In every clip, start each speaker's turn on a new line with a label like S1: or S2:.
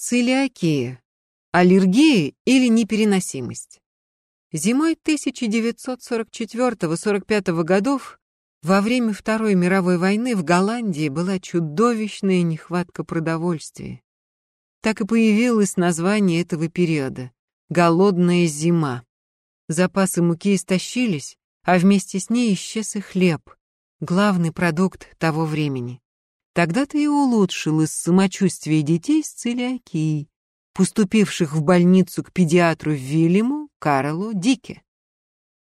S1: Целиакия. Аллергия или непереносимость. Зимой 1944-45 годов во время Второй мировой войны в Голландии была чудовищная нехватка продовольствия. Так и появилось название этого периода — «Голодная зима». Запасы муки истощились, а вместе с ней исчез и хлеб, главный продукт того времени. Тогда-то и улучшилось самочувствие детей с целиакией, поступивших в больницу к педиатру Вильяму Карлу Дике.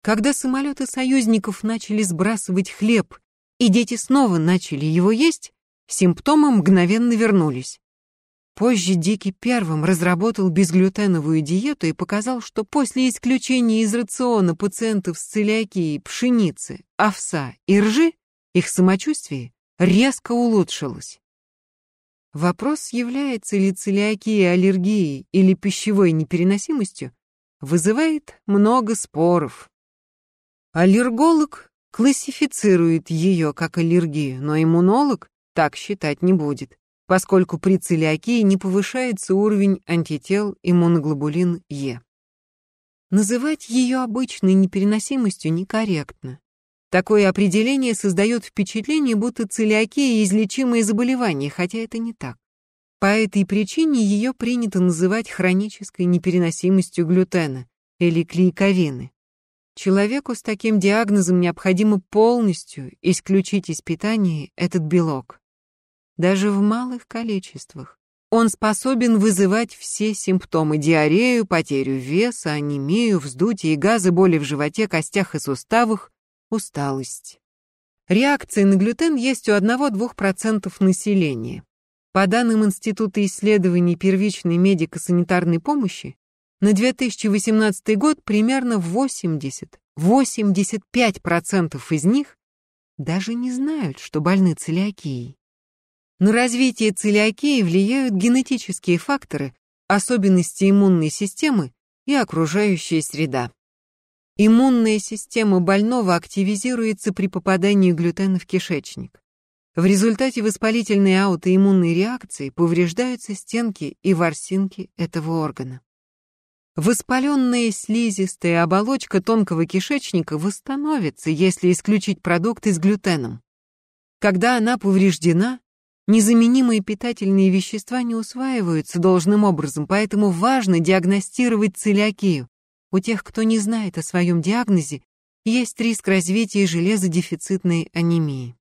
S1: Когда самолеты союзников начали сбрасывать хлеб, и дети снова начали его есть, симптомы мгновенно вернулись. Позже Дикий первым разработал безглютеновую диету и показал, что после исключения из рациона пациентов с целиакией пшеницы, овса и ржи, их самочувствие резко улучшилось. Вопрос, является ли целиакия аллергией или пищевой непереносимостью, вызывает много споров. Аллерголог классифицирует ее как аллергию, но иммунолог так считать не будет, поскольку при целиакии не повышается уровень антител иммуноглобулин Е. Называть ее обычной непереносимостью некорректно. Такое определение создает впечатление, будто целиакия – излечимое заболевание, хотя это не так. По этой причине ее принято называть хронической непереносимостью глютена или клейковины. Человеку с таким диагнозом необходимо полностью исключить из питания этот белок. Даже в малых количествах. Он способен вызывать все симптомы – диарею, потерю веса, анемию, вздутие, газы, боли в животе, костях и суставах, усталость. Реакции на глютен есть у 1-2% населения. По данным Института исследований первичной медико-санитарной помощи, на 2018 год примерно 80-85% из них даже не знают, что больны целиакией. На развитие целиакии влияют генетические факторы, особенности иммунной системы и окружающая среда. Иммунная система больного активизируется при попадании глютена в кишечник. В результате воспалительной аутоиммунной реакции повреждаются стенки и ворсинки этого органа. Воспаленная слизистая оболочка тонкого кишечника восстановится, если исключить продукты с глютеном. Когда она повреждена, незаменимые питательные вещества не усваиваются должным образом, поэтому важно диагностировать целиакию, у тех, кто не знает о своем диагнозе, есть риск развития железодефицитной анемии.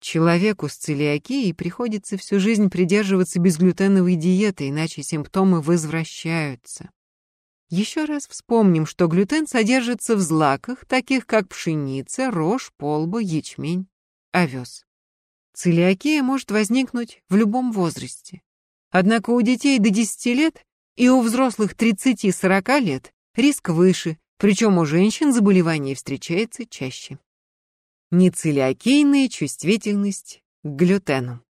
S1: Человеку с целиакией приходится всю жизнь придерживаться безглютеновой диеты, иначе симптомы возвращаются. Еще раз вспомним, что глютен содержится в злаках, таких как пшеница, рожь, полба, ячмень, овес. Целиакия может возникнуть в любом возрасте. Однако у детей до 10 лет и у взрослых 30-40 лет Риск выше, причем у женщин заболевание встречается чаще. Нецелиакейная чувствительность к глютену.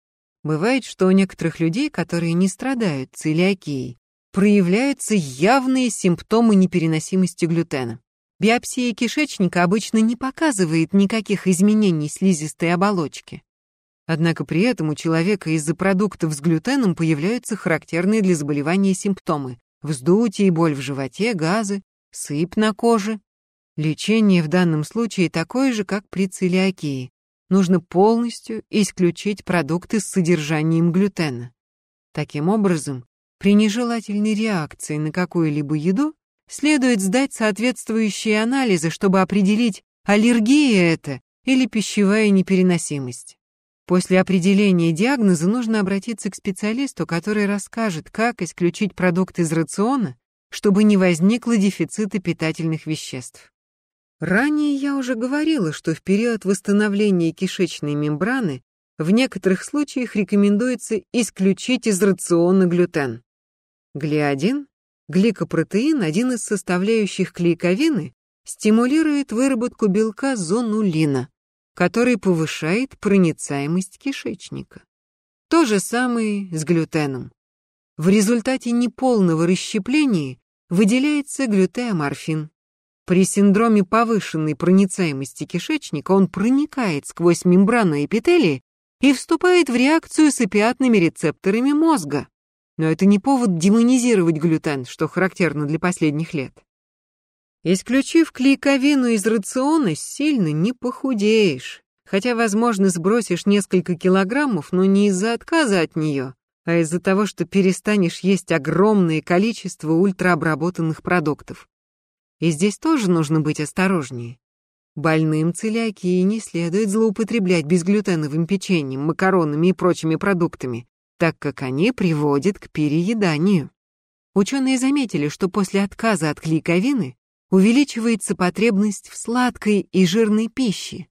S1: Бывает, что у некоторых людей, которые не страдают целиакией, проявляются явные симптомы непереносимости глютена. Биопсия кишечника обычно не показывает никаких изменений слизистой оболочки. Однако при этом у человека из-за продуктов с глютеном появляются характерные для заболевания симптомы вздутие, боль в животе, газы, сыпь на коже. Лечение в данном случае такое же, как при целиакии. Нужно полностью исключить продукты с содержанием глютена. Таким образом, при нежелательной реакции на какую-либо еду следует сдать соответствующие анализы, чтобы определить, аллергия это или пищевая непереносимость. После определения диагноза нужно обратиться к специалисту, который расскажет, как исключить продукт из рациона, чтобы не возникло дефицита питательных веществ. Ранее я уже говорила, что в период восстановления кишечной мембраны в некоторых случаях рекомендуется исключить из рациона глютен. Глиадин, гликопротеин, один из составляющих клейковины, стимулирует выработку белка зонулина, который повышает проницаемость кишечника. То же самое с глютеном. В результате неполного расщепления выделяется глютеоморфин. При синдроме повышенной проницаемости кишечника он проникает сквозь мембрану эпителия и вступает в реакцию с опиатными рецепторами мозга. Но это не повод демонизировать глютен, что характерно для последних лет. Исключив клейковину из рациона, сильно не похудеешь. Хотя, возможно, сбросишь несколько килограммов, но не из-за отказа от нее, а из-за того, что перестанешь есть огромное количество ультраобработанных продуктов. И здесь тоже нужно быть осторожнее. Больным целиакии не следует злоупотреблять безглютеновым печеньем, макаронами и прочими продуктами, так как они приводят к перееданию. Ученые заметили, что после отказа от клейковины увеличивается потребность в сладкой и жирной пище,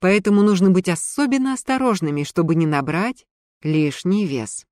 S1: поэтому нужно быть особенно осторожными, чтобы не набрать лишний вес.